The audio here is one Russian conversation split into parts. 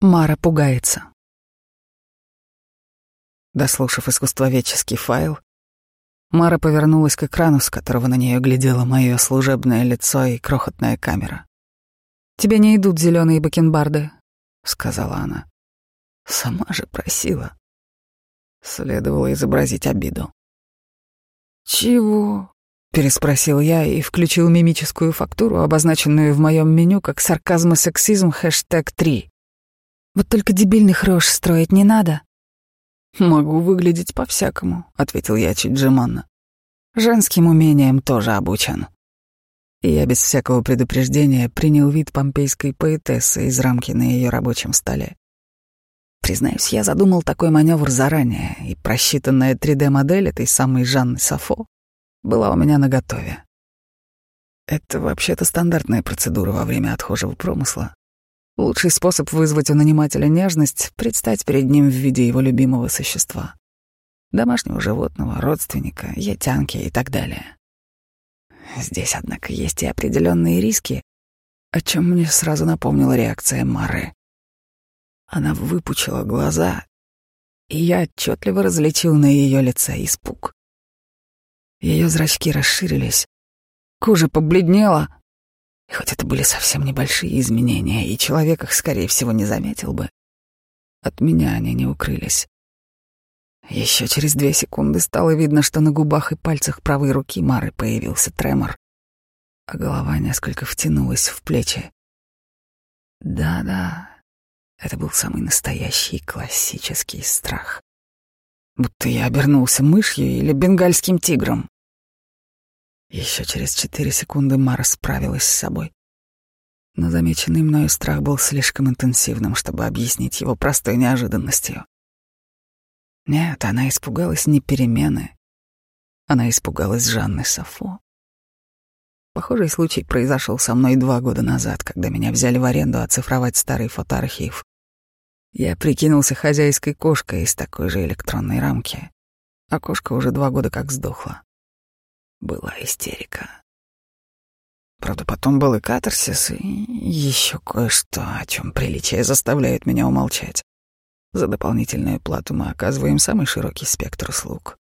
Мара пугается. Дослушав искусствоведческий файл, Мара повернулась к экрану, с которого на нее глядело мое служебное лицо и крохотная камера. «Тебе не идут зеленые бакенбарды», — сказала она. Сама же просила. Следовало изобразить обиду. «Чего?» — переспросил я и включил мимическую фактуру, обозначенную в моем меню как сарказм и сексизм хэштег 3. «Вот только дебильных рож строить не надо». «Могу выглядеть по-всякому», — ответил я чуть жеманно. «Женским умением тоже обучен». И я без всякого предупреждения принял вид помпейской поэтессы из рамки на ее рабочем столе. Признаюсь, я задумал такой маневр заранее, и просчитанная 3D-модель этой самой Жанны Сафо была у меня наготове. Это вообще-то стандартная процедура во время отхожего промысла. Лучший способ вызвать у нанимателя нежность — предстать перед ним в виде его любимого существа. Домашнего животного, родственника, ятянки и так далее. Здесь, однако, есть и определенные риски, о чем мне сразу напомнила реакция Мары. Она выпучила глаза, и я отчетливо различил на ее лице испуг. Ее зрачки расширились, кожа побледнела, и хоть это были совсем небольшие изменения, и человек их, скорее всего, не заметил бы, от меня они не укрылись. Еще через две секунды стало видно, что на губах и пальцах правой руки Мары появился тремор, а голова несколько втянулась в плечи. Да-да, это был самый настоящий классический страх. Будто я обернулся мышью или бенгальским тигром. Еще через четыре секунды Мара справилась с собой. Но замеченный мною страх был слишком интенсивным, чтобы объяснить его простой неожиданностью. Нет, она испугалась не перемены. Она испугалась Жанны Сафо. Похожий случай произошел со мной два года назад, когда меня взяли в аренду оцифровать старый фотоархив. Я прикинулся хозяйской кошкой из такой же электронной рамки, а кошка уже два года как сдохла. Была истерика. Правда, потом был и катарсис, и еще кое-что, о чем приличие заставляет меня умолчать. За дополнительную плату мы оказываем самый широкий спектр услуг.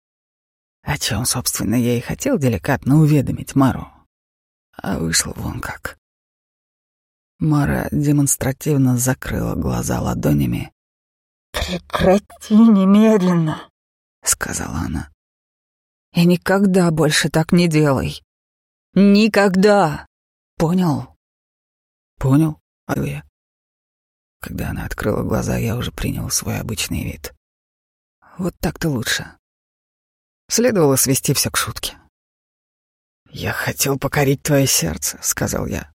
О чем, собственно, я и хотел деликатно уведомить Мару. А вышло вон как. Мара демонстративно закрыла глаза ладонями. «Прекрати немедленно», — сказала она. «И никогда больше так не делай. Никогда. Понял?» «Понял», — а я. Когда она открыла глаза, я уже принял свой обычный вид. Вот так-то лучше. Следовало свести все к шутке. «Я хотел покорить твое сердце», — сказал я.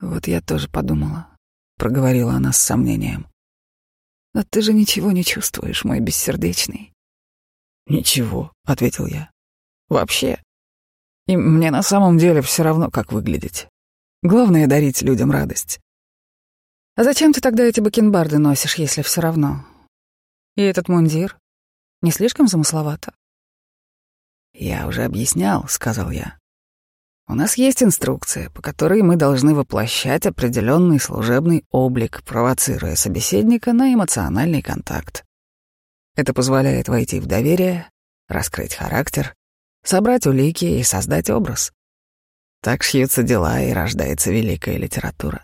Вот я тоже подумала, проговорила она с сомнением. Но ты же ничего не чувствуешь, мой бессердечный. Ничего, ответил я. Вообще. И мне на самом деле все равно, как выглядеть. Главное — дарить людям радость. А зачем ты тогда эти бакенбарды носишь, если все равно? И этот мундир? Не слишком замысловато? Я уже объяснял, сказал я. У нас есть инструкция, по которой мы должны воплощать определенный служебный облик, провоцируя собеседника на эмоциональный контакт. Это позволяет войти в доверие, раскрыть характер, собрать улики и создать образ. Так шьются дела и рождается великая литература.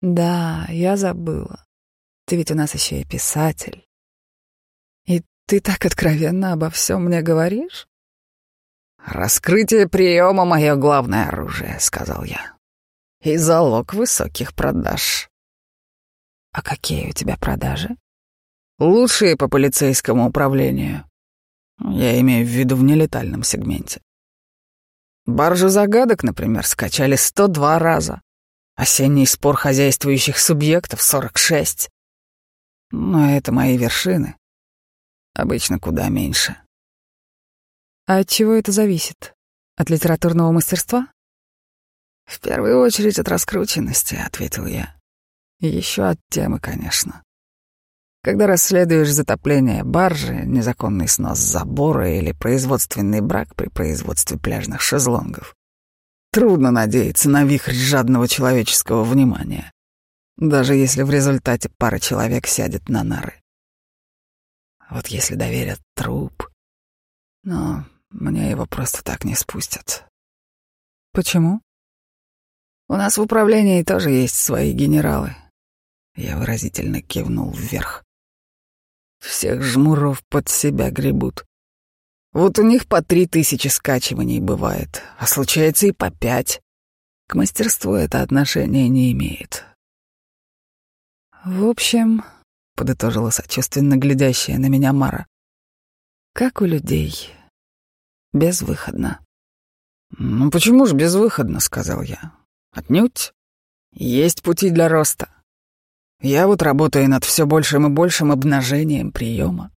Да, я забыла. Ты ведь у нас еще и писатель. И ты так откровенно обо всем мне говоришь? «Раскрытие приема — мое главное оружие», — сказал я. «И залог высоких продаж». «А какие у тебя продажи?» «Лучшие по полицейскому управлению. Я имею в виду в нелетальном сегменте. Баржу загадок, например, скачали 102 раза. Осенний спор хозяйствующих субъектов — 46. Но это мои вершины. Обычно куда меньше. А от чего это зависит? От литературного мастерства? В первую очередь от раскрученности, ответил я. Еще от темы, конечно. Когда расследуешь затопление баржи, незаконный снос забора или производственный брак при производстве пляжных шезлонгов, трудно надеяться на вихрь жадного человеческого внимания. даже если в результате пара человек сядет на нары. Вот если доверят труп, но мне его просто так не спустят. Почему? У нас в управлении тоже есть свои генералы. Я выразительно кивнул вверх. Всех жмуров под себя гребут. Вот у них по три тысячи скачиваний бывает, а случается и по пять. К мастерству это отношение не имеет. В общем, подытожила сочувственно глядящая на меня Мара. Как у людей. Безвыходно. Ну почему же безвыходно, сказал я. Отнюдь. Есть пути для роста. Я вот работаю над все большим и большим обнажением приема.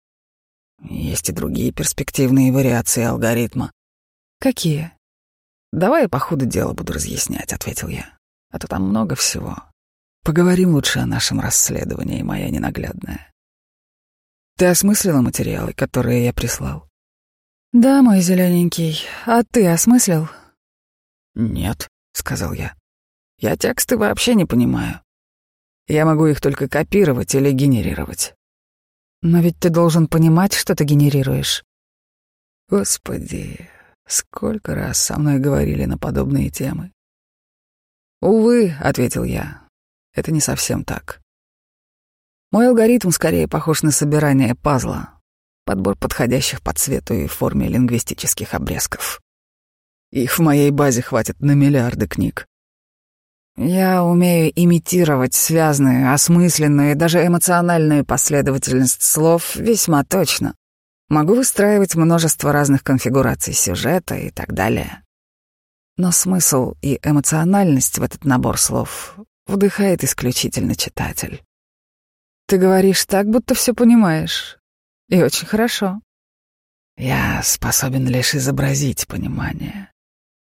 Есть и другие перспективные вариации алгоритма. Какие? Давай я по ходу дела буду разъяснять, ответил я. А то там много всего. Поговорим лучше о нашем расследовании, моя ненаглядная. Ты осмыслила материалы, которые я прислал? Да, мой зелененький. А ты осмыслил? Нет, сказал я. Я тексты вообще не понимаю. Я могу их только копировать или генерировать. Но ведь ты должен понимать, что ты генерируешь. Господи, сколько раз со мной говорили на подобные темы. Увы, ответил я, это не совсем так. Мой алгоритм скорее похож на собирание пазла, подбор подходящих по цвету и форме лингвистических обрезков. Их в моей базе хватит на миллиарды книг. Я умею имитировать связанную, осмысленную и даже эмоциональную последовательность слов весьма точно. Могу выстраивать множество разных конфигураций сюжета и так далее. Но смысл и эмоциональность в этот набор слов вдыхает исключительно читатель. Ты говоришь так, будто все понимаешь. И очень хорошо. Я способен лишь изобразить понимание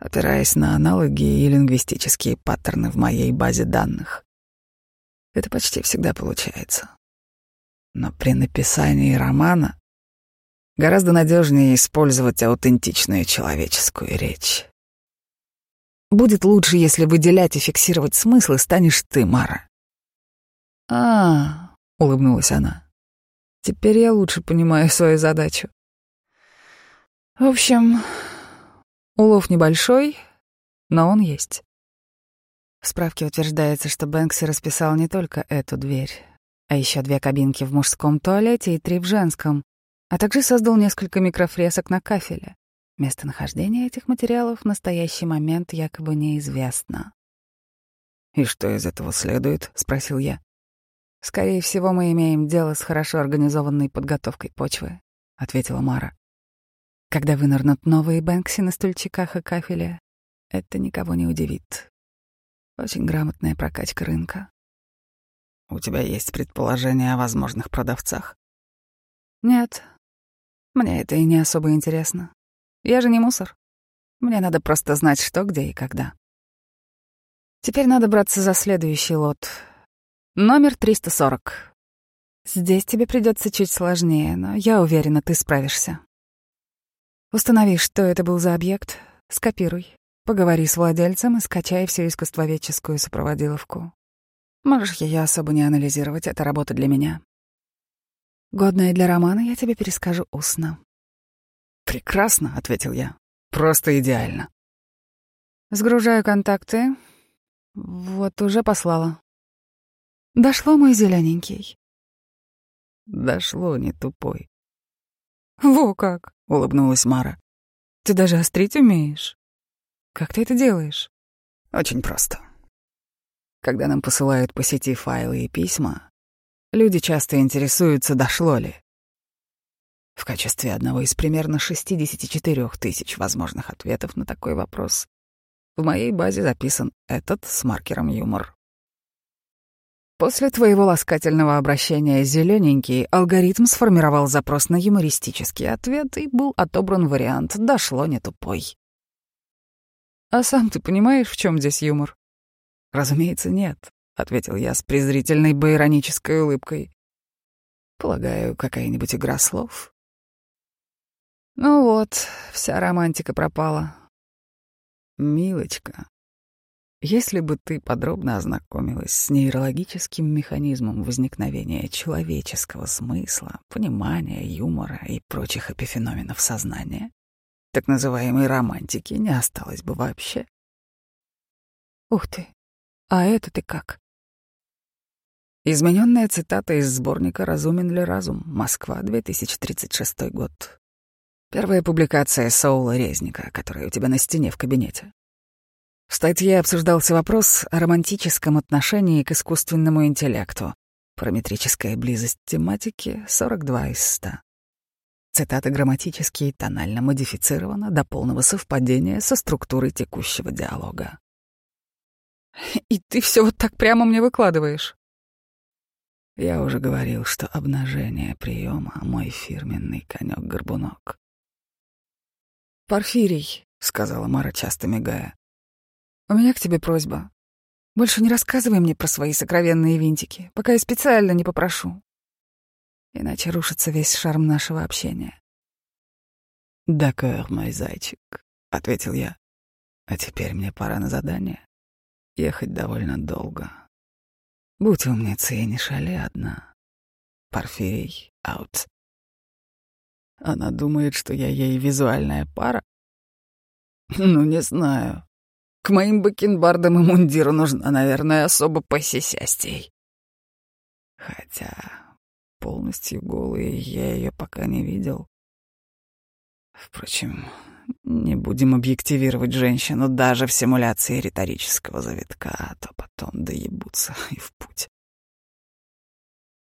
опираясь на аналоги и лингвистические паттерны в моей базе данных. Это почти всегда получается. Но при написании романа гораздо надежнее использовать аутентичную человеческую речь. Будет лучше, если выделять и фиксировать смыслы станешь ты, Мара. А, -а улыбнулась она. Теперь я лучше понимаю свою задачу. В общем, Улов небольшой, но он есть. В справке утверждается, что Бэнкси расписал не только эту дверь, а еще две кабинки в мужском туалете и три в женском, а также создал несколько микрофресок на кафеле. Местонахождение этих материалов в настоящий момент якобы неизвестно. «И что из этого следует?» — спросил я. «Скорее всего, мы имеем дело с хорошо организованной подготовкой почвы», — ответила Мара. Когда вынырнут новые Бэнкси на стульчиках и кафеле, это никого не удивит. Очень грамотная прокачка рынка. У тебя есть предположения о возможных продавцах? Нет. Мне это и не особо интересно. Я же не мусор. Мне надо просто знать, что, где и когда. Теперь надо браться за следующий лот. Номер 340. Здесь тебе придется чуть сложнее, но я уверена, ты справишься. Установи, что это был за объект, скопируй, поговори с владельцем и скачай всю искусствоведческую сопроводиловку. Можешь ее особо не анализировать, это работа для меня. Годное для романа я тебе перескажу устно. «Прекрасно», — ответил я. «Просто идеально». Сгружаю контакты. Вот уже послала. Дошло, мой зелененький. Дошло, не тупой. Во как. — улыбнулась Мара. «Ты даже острить умеешь? Как ты это делаешь?» «Очень просто. Когда нам посылают по сети файлы и письма, люди часто интересуются, дошло ли. В качестве одного из примерно 64 тысяч возможных ответов на такой вопрос в моей базе записан этот с маркером юмор. После твоего ласкательного обращения «зелененький» алгоритм сформировал запрос на юмористический ответ и был отобран вариант «дошло не тупой». «А сам ты понимаешь, в чем здесь юмор?» «Разумеется, нет», — ответил я с презрительной байронической улыбкой. «Полагаю, какая-нибудь игра слов?» «Ну вот, вся романтика пропала». «Милочка, Если бы ты подробно ознакомилась с нейрологическим механизмом возникновения человеческого смысла, понимания, юмора и прочих эпифеноменов сознания, так называемой романтики не осталось бы вообще. Ух ты, а это ты как? Измененная цитата из сборника «Разумен ли разум? Москва, 2036 год». Первая публикация Соула Резника, которая у тебя на стене в кабинете. В статье обсуждался вопрос о романтическом отношении к искусственному интеллекту. Параметрическая близость тематики — 42 из 100. Цитата грамматически и тонально модифицирована до полного совпадения со структурой текущего диалога. «И ты все вот так прямо мне выкладываешь?» Я уже говорил, что обнажение приема — мой фирменный конек-горбунок. «Порфирий», — сказала Мара, часто мигая, у меня к тебе просьба. Больше не рассказывай мне про свои сокровенные винтики, пока я специально не попрошу. Иначе рушится весь шарм нашего общения. «Дакэр, мой зайчик», — ответил я. «А теперь мне пора на задание. Ехать довольно долго. Будь умницей не шали одна. Порфирий, аут». Она думает, что я ей визуальная пара? Ну, не знаю. К моим бакенбардам и мундиру нужна, наверное, особо посисястей. Хотя полностью голой я ее пока не видел. Впрочем, не будем объективировать женщину даже в симуляции риторического завитка, а то потом доебутся и в путь.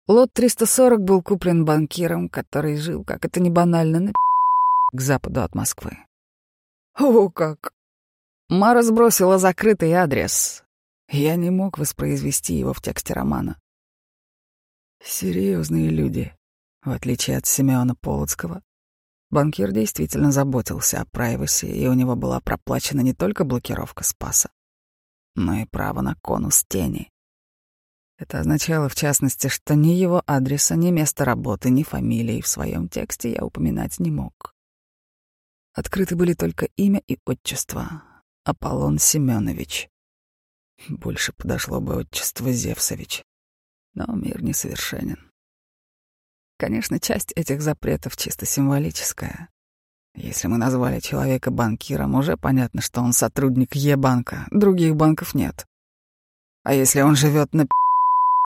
Лот 340 был куплен банкиром, который жил, как это не банально, на к западу от Москвы. О, как! Мара сбросила закрытый адрес. Я не мог воспроизвести его в тексте романа. Серьезные люди, в отличие от Семёна Полоцкого. Банкир действительно заботился о прайваси, и у него была проплачена не только блокировка Спаса, но и право на конус тени. Это означало, в частности, что ни его адреса, ни места работы, ни фамилии в своем тексте я упоминать не мог. Открыты были только имя и отчество, Аполлон Семенович. Больше подошло бы отчество Зевсович. Но мир несовершенен. Конечно, часть этих запретов чисто символическая. Если мы назвали человека банкиром, уже понятно, что он сотрудник Е-банка, других банков нет. А если он живет на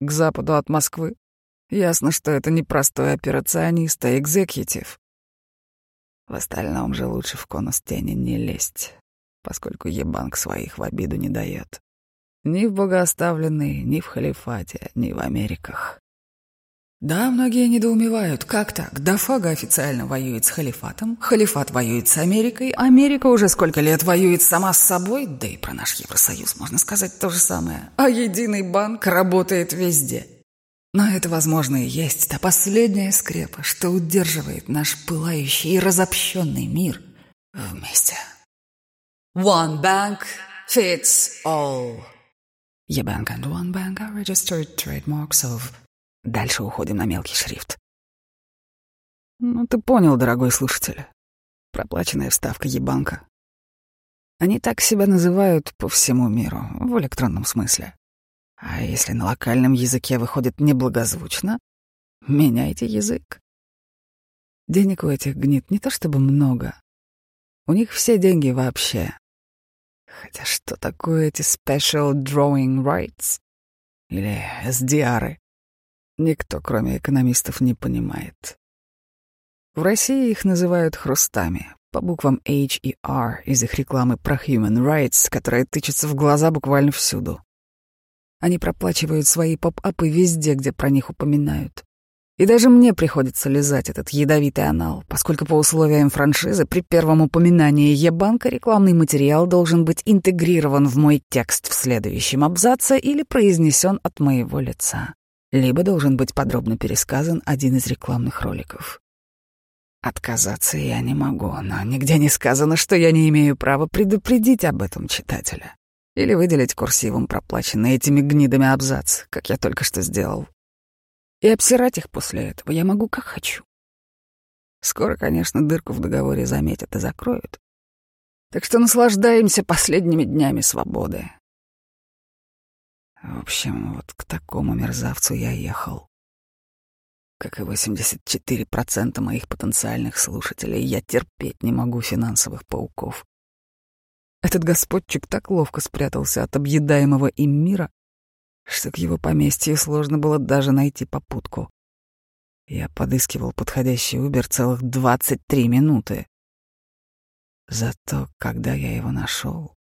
к западу от Москвы, ясно, что это не простой операционист, а экзекьютив. В остальном же лучше в конус тени не лезть поскольку Ебанк своих в обиду не дает. Ни в богооставленной, ни в халифате, ни в Америках. Да, многие недоумевают, как так? Дафага официально воюет с халифатом, халифат воюет с Америкой, Америка уже сколько лет воюет сама с собой, да и про наш Евросоюз можно сказать то же самое. А единый банк работает везде. Но это, возможно, и есть та последняя скрепа, что удерживает наш пылающий и разобщенный мир вместе. One bank fits all. Bank and one bank are registered trademarks of... Дальше уходим на мелкий шрифт. Ну, ты понял, дорогой слушатель. Проплаченная вставка ебанка. Они так себя называют по всему миру, в электронном смысле. А если на локальном языке выходит неблагозвучно, меняйте язык. Денег у этих гнит не то чтобы много. У них все деньги вообще. Хотя что такое эти Special Drawing Rights? Или SDR? Никто, кроме экономистов, не понимает. В России их называют хрустами, по буквам H и R из их рекламы про Human Rights, которая тычется в глаза буквально всюду. Они проплачивают свои поп-апы везде, где про них упоминают. И даже мне приходится лизать этот ядовитый анал, поскольку по условиям франшизы при первом упоминании Е-банка рекламный материал должен быть интегрирован в мой текст в следующем абзаце или произнесен от моего лица, либо должен быть подробно пересказан один из рекламных роликов. Отказаться я не могу, но нигде не сказано, что я не имею права предупредить об этом читателя или выделить курсивом проплаченный этими гнидами абзац, как я только что сделал. И обсирать их после этого я могу как хочу. Скоро, конечно, дырку в договоре заметят и закроют. Так что наслаждаемся последними днями свободы. В общем, вот к такому мерзавцу я ехал. Как и 84% моих потенциальных слушателей, я терпеть не могу финансовых пауков. Этот господчик так ловко спрятался от объедаемого им мира, что к его поместью сложно было даже найти попутку. Я подыскивал подходящий Убер целых 23 минуты. Зато, когда я его нашел,